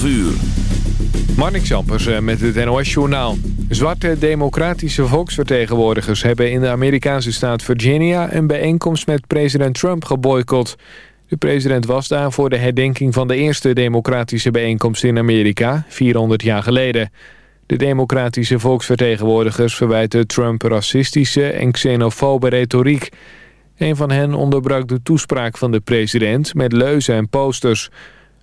12 uur. Eh, met het NOS-journaal. Zwarte democratische volksvertegenwoordigers hebben in de Amerikaanse staat Virginia... een bijeenkomst met president Trump geboycott. De president was daar voor de herdenking van de eerste democratische bijeenkomst in Amerika... 400 jaar geleden. De democratische volksvertegenwoordigers verwijten Trump racistische en xenofobe retoriek. Een van hen onderbrak de toespraak van de president met leuzen en posters...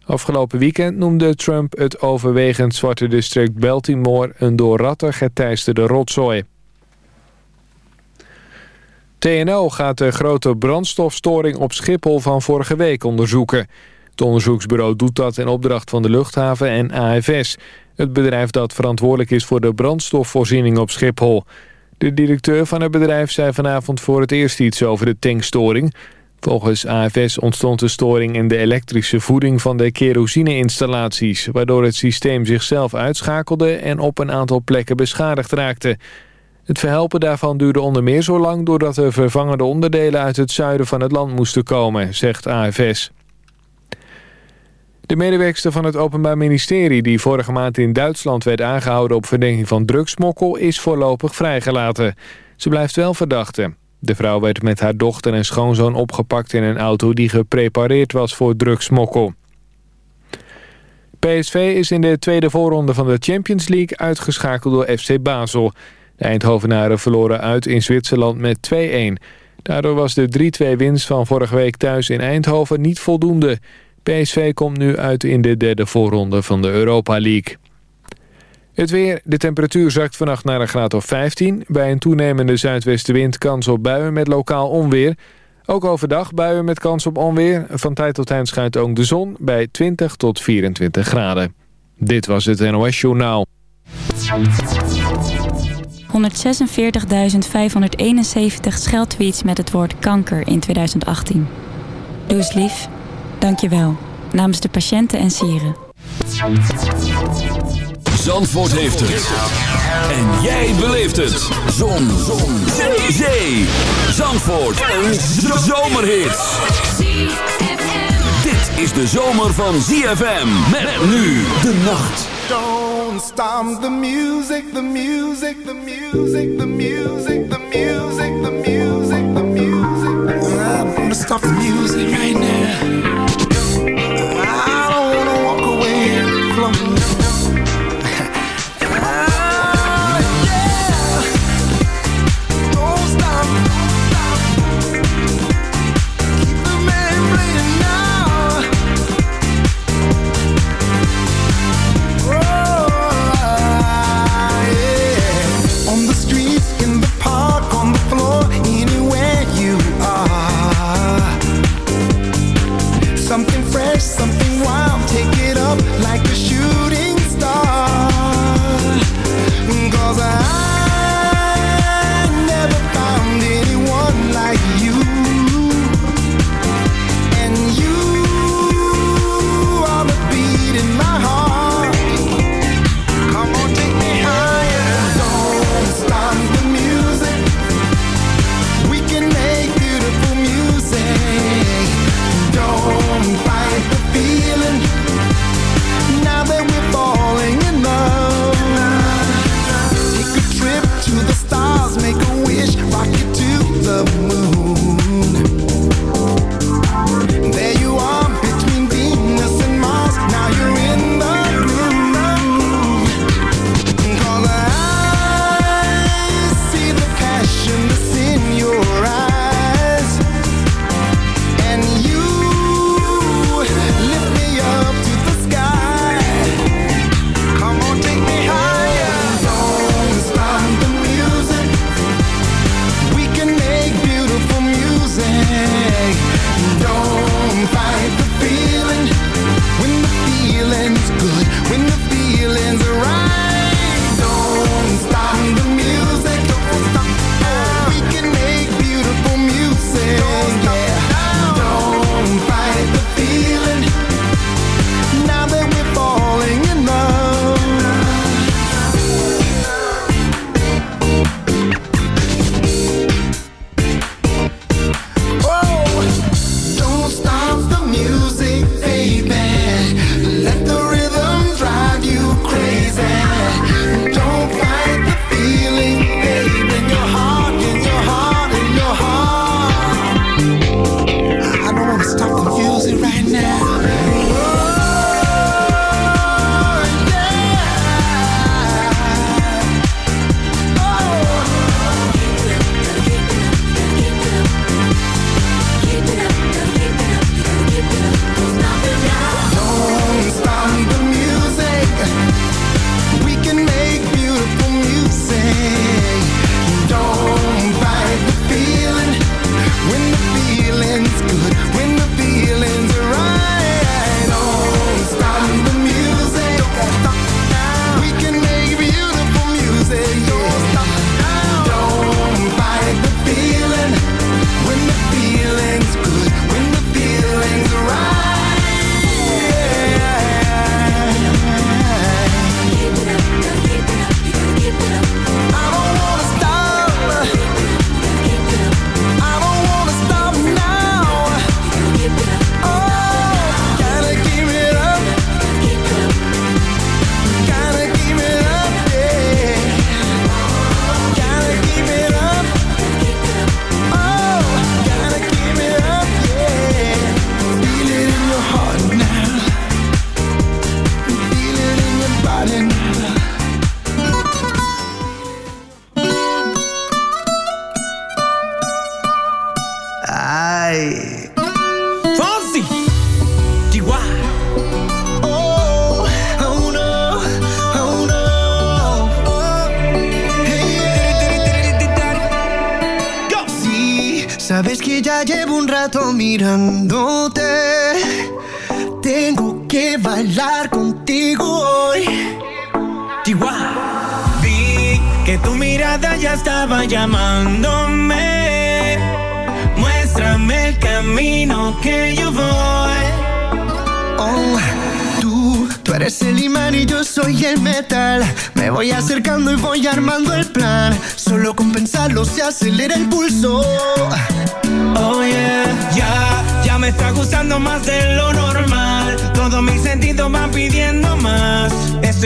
Afgelopen weekend noemde Trump het overwegend zwarte district Baltimore... een door ratten geteisterde rotzooi. TNO gaat de grote brandstofstoring op Schiphol van vorige week onderzoeken. Het onderzoeksbureau doet dat in opdracht van de luchthaven en AFS... het bedrijf dat verantwoordelijk is voor de brandstofvoorziening op Schiphol. De directeur van het bedrijf zei vanavond voor het eerst iets over de tankstoring... Volgens AFS ontstond de storing in de elektrische voeding van de kerosineinstallaties... waardoor het systeem zichzelf uitschakelde en op een aantal plekken beschadigd raakte. Het verhelpen daarvan duurde onder meer zo lang... doordat er vervangende onderdelen uit het zuiden van het land moesten komen, zegt AFS. De medewerkster van het Openbaar Ministerie... die vorige maand in Duitsland werd aangehouden op verdenking van drugsmokkel... is voorlopig vrijgelaten. Ze blijft wel verdachte. De vrouw werd met haar dochter en schoonzoon opgepakt in een auto die geprepareerd was voor drugsmokkel. PSV is in de tweede voorronde van de Champions League uitgeschakeld door FC Basel. De Eindhovenaren verloren uit in Zwitserland met 2-1. Daardoor was de 3-2 winst van vorige week thuis in Eindhoven niet voldoende. PSV komt nu uit in de derde voorronde van de Europa League. Het weer, de temperatuur zakt vannacht naar een graad of 15. Bij een toenemende zuidwestenwind kans op buien met lokaal onweer. Ook overdag buien met kans op onweer. Van tijd tot tijd schijnt ook de zon bij 20 tot 24 graden. Dit was het NOS Journaal. 146.571 scheldtweets met het woord kanker in 2018. Doe eens lief. Dank je wel. Namens de patiënten en sieren. Zandvoort heeft het. En jij beleeft het. Zon. Zon. Zee. Zee. Zandvoort. Een zomerhit. Dit is de zomer van ZFM. Met nu de nacht. Don't stop the music, the music, the music, the music, the music, the music, the music. I'm gonna stop the music right now.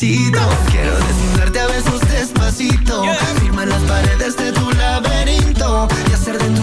Quiero desnudarte a besos despacito. Firma en las paredes de tu laberinto y hacer de tu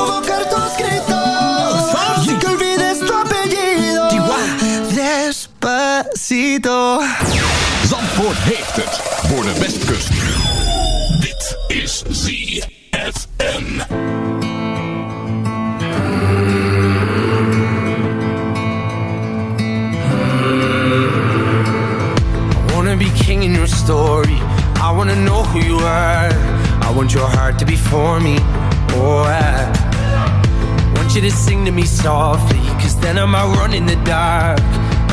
Despacito. Zandvoort heeft het voor de Westkust. Dit is ZFM. I king in your story. I wanna know who you are. I want your heart to be for me. Oh, I want you to sing to me softly. Cause then I'm might run in the dark.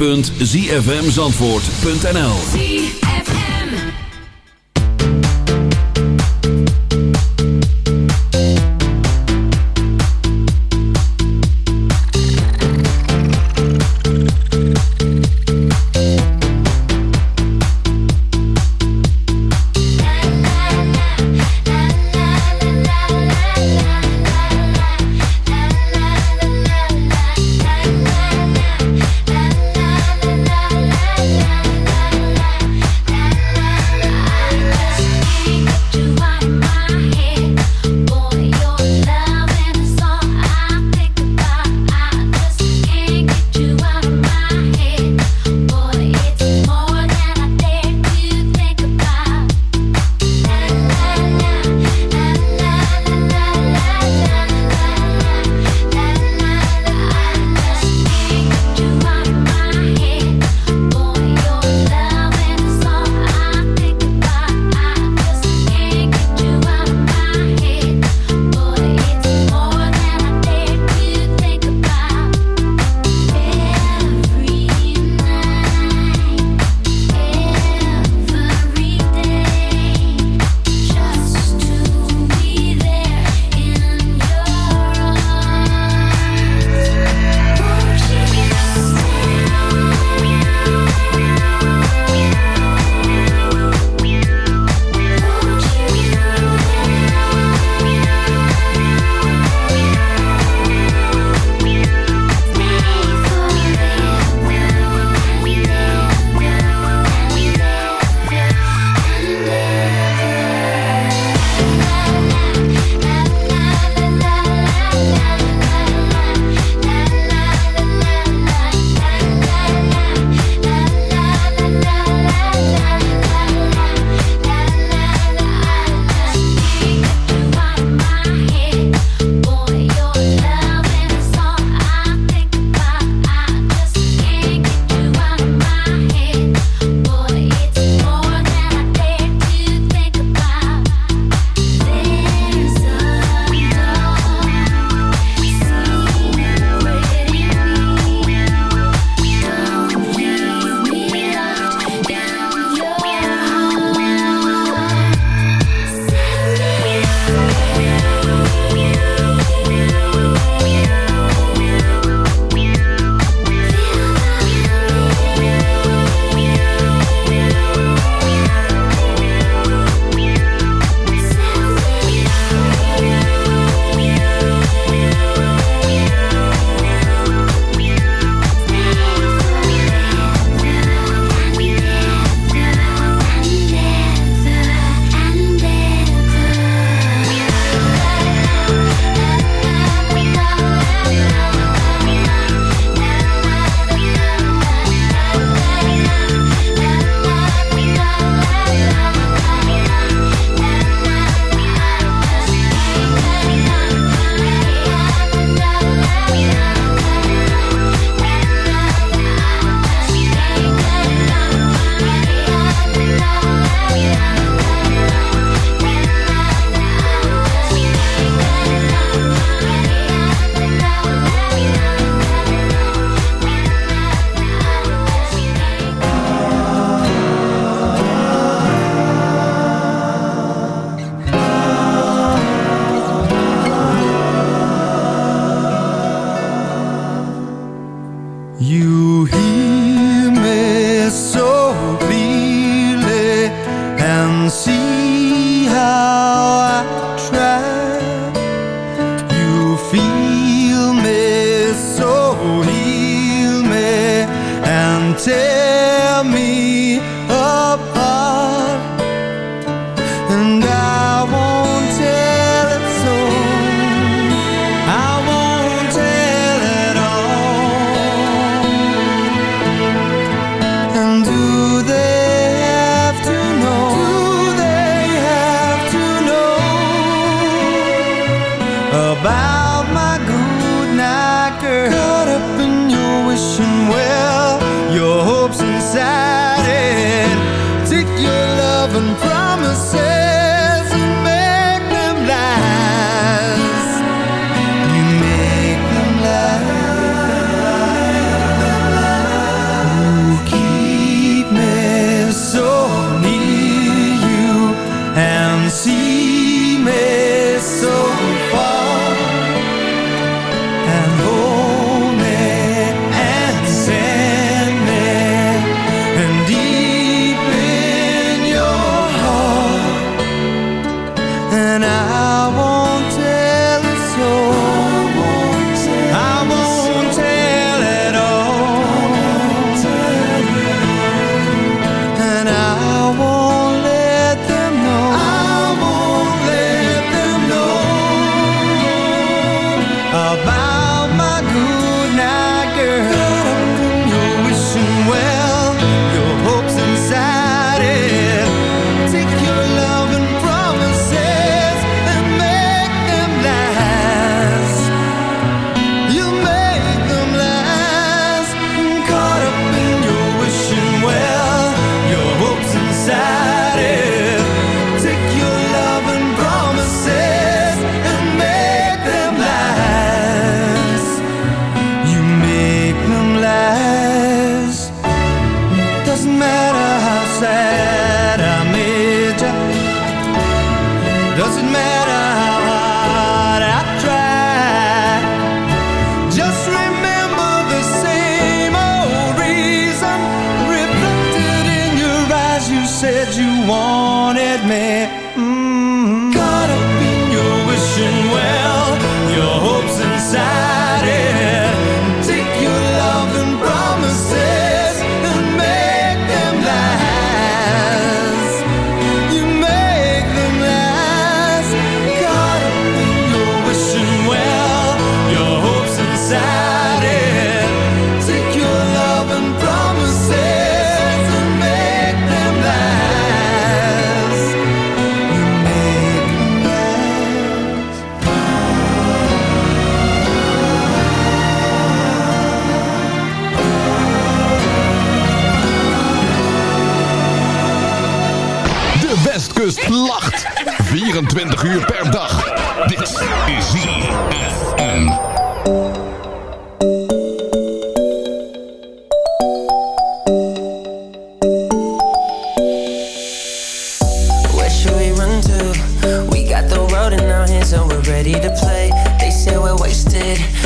www.zfmzandvoort.nl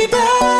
me back.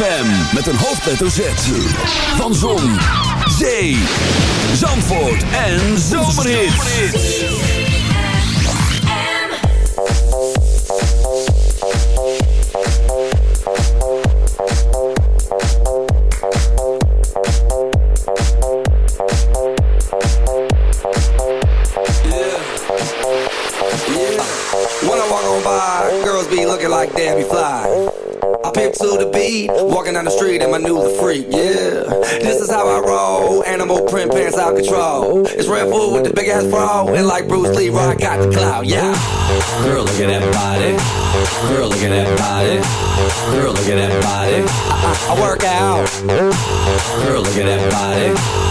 ZFM met een hoofdletter Z. Van Zon, Zee, Zandvoort en Zomerhit. Yeah. Walk on by, girls be looking like Debbie Fly. Pimp to the beat, walking down the street in my new the freak, yeah. This is how I roll, animal print pants out control. It's Red Bull with the big ass bra, and like Bruce Lee, I got the clout, yeah. Girl, look at that body. Girl, look at that body. Girl, look at that body. I, I, I work out. Girl, look at that body.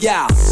Yeah,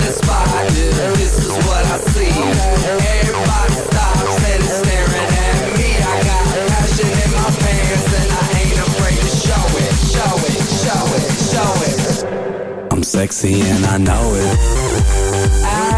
the spot. Yeah, this is what I see. Everybody stops and is staring at me. I got passion in my pants and I ain't afraid to show it, show it, show it, show it. I'm sexy and I know it. Aye.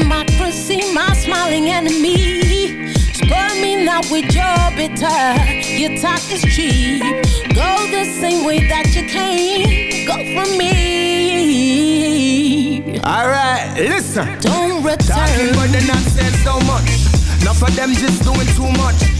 Democracy, my smiling enemy. Spoil me now with your bitter. Your talk is cheap. Go the same way that you came. Go for me. Alright, listen. Don't return. Talking about the nonsense so much. Enough of them just doing too much.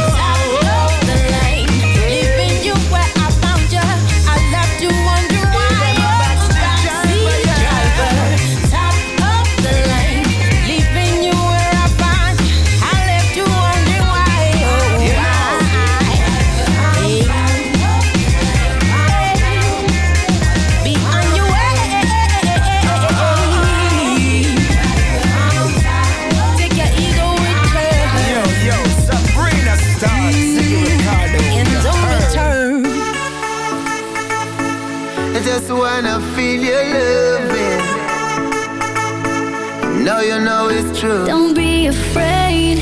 Know you know it's true. Don't be afraid.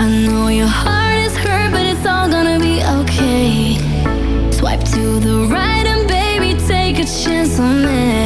I know your heart is hurt, but it's all gonna be okay. Swipe to the right and baby, take a chance on me.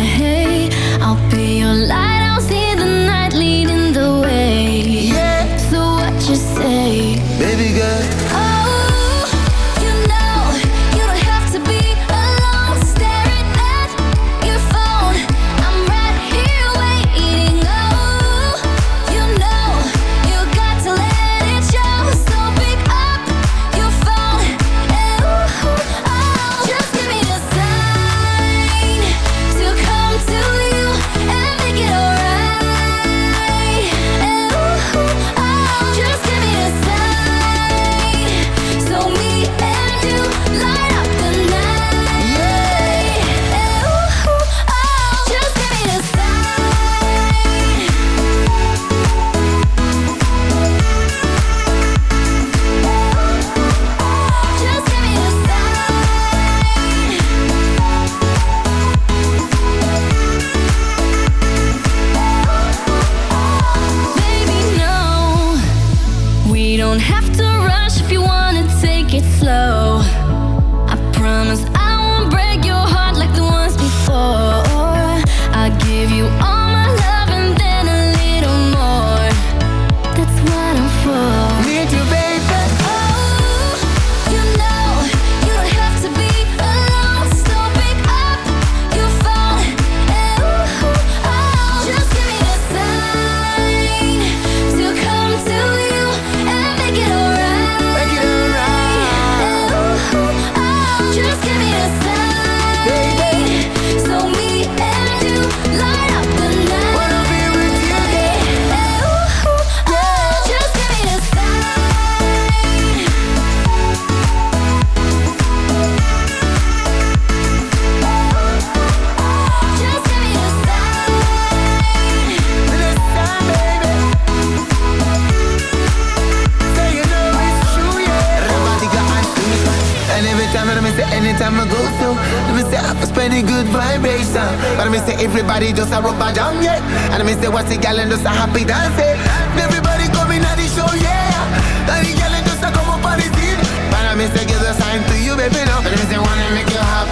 down, yeah. And I mean, say, what's the gal and just a happy dance, yeah. Everybody coming at the show, yeah. And the gal and just a come up on the scene. But I mean, say, give the sign to you, baby, no. And I mean, say, wanna make you happy.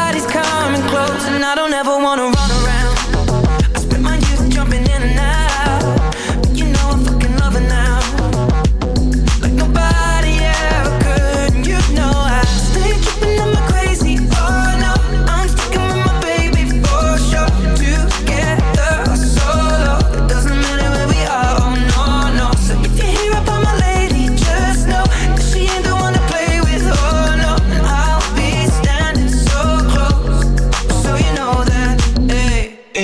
I don't ever wanna run around.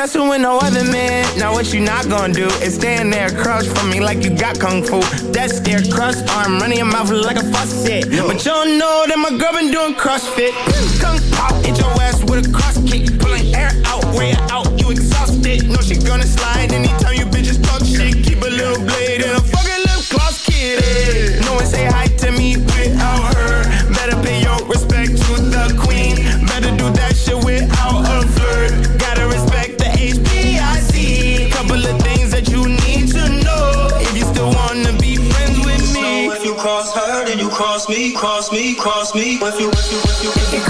messing with no other man. Now what you not gonna do is stand there, crouch for me like you got kung fu. That's their crust arm, running your mouth like a faucet. Yeah. But y'all know that my girl been doing CrossFit. Kung pop, hit your ass with a cross kick, pulling air out, wear out, you exhausted. No, she gonna slide anytime What you, once you, once you, if you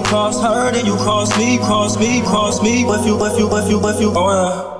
you cross her, then you cross me, cross me, cross me. With you, with you, with you, with you. Oh yeah.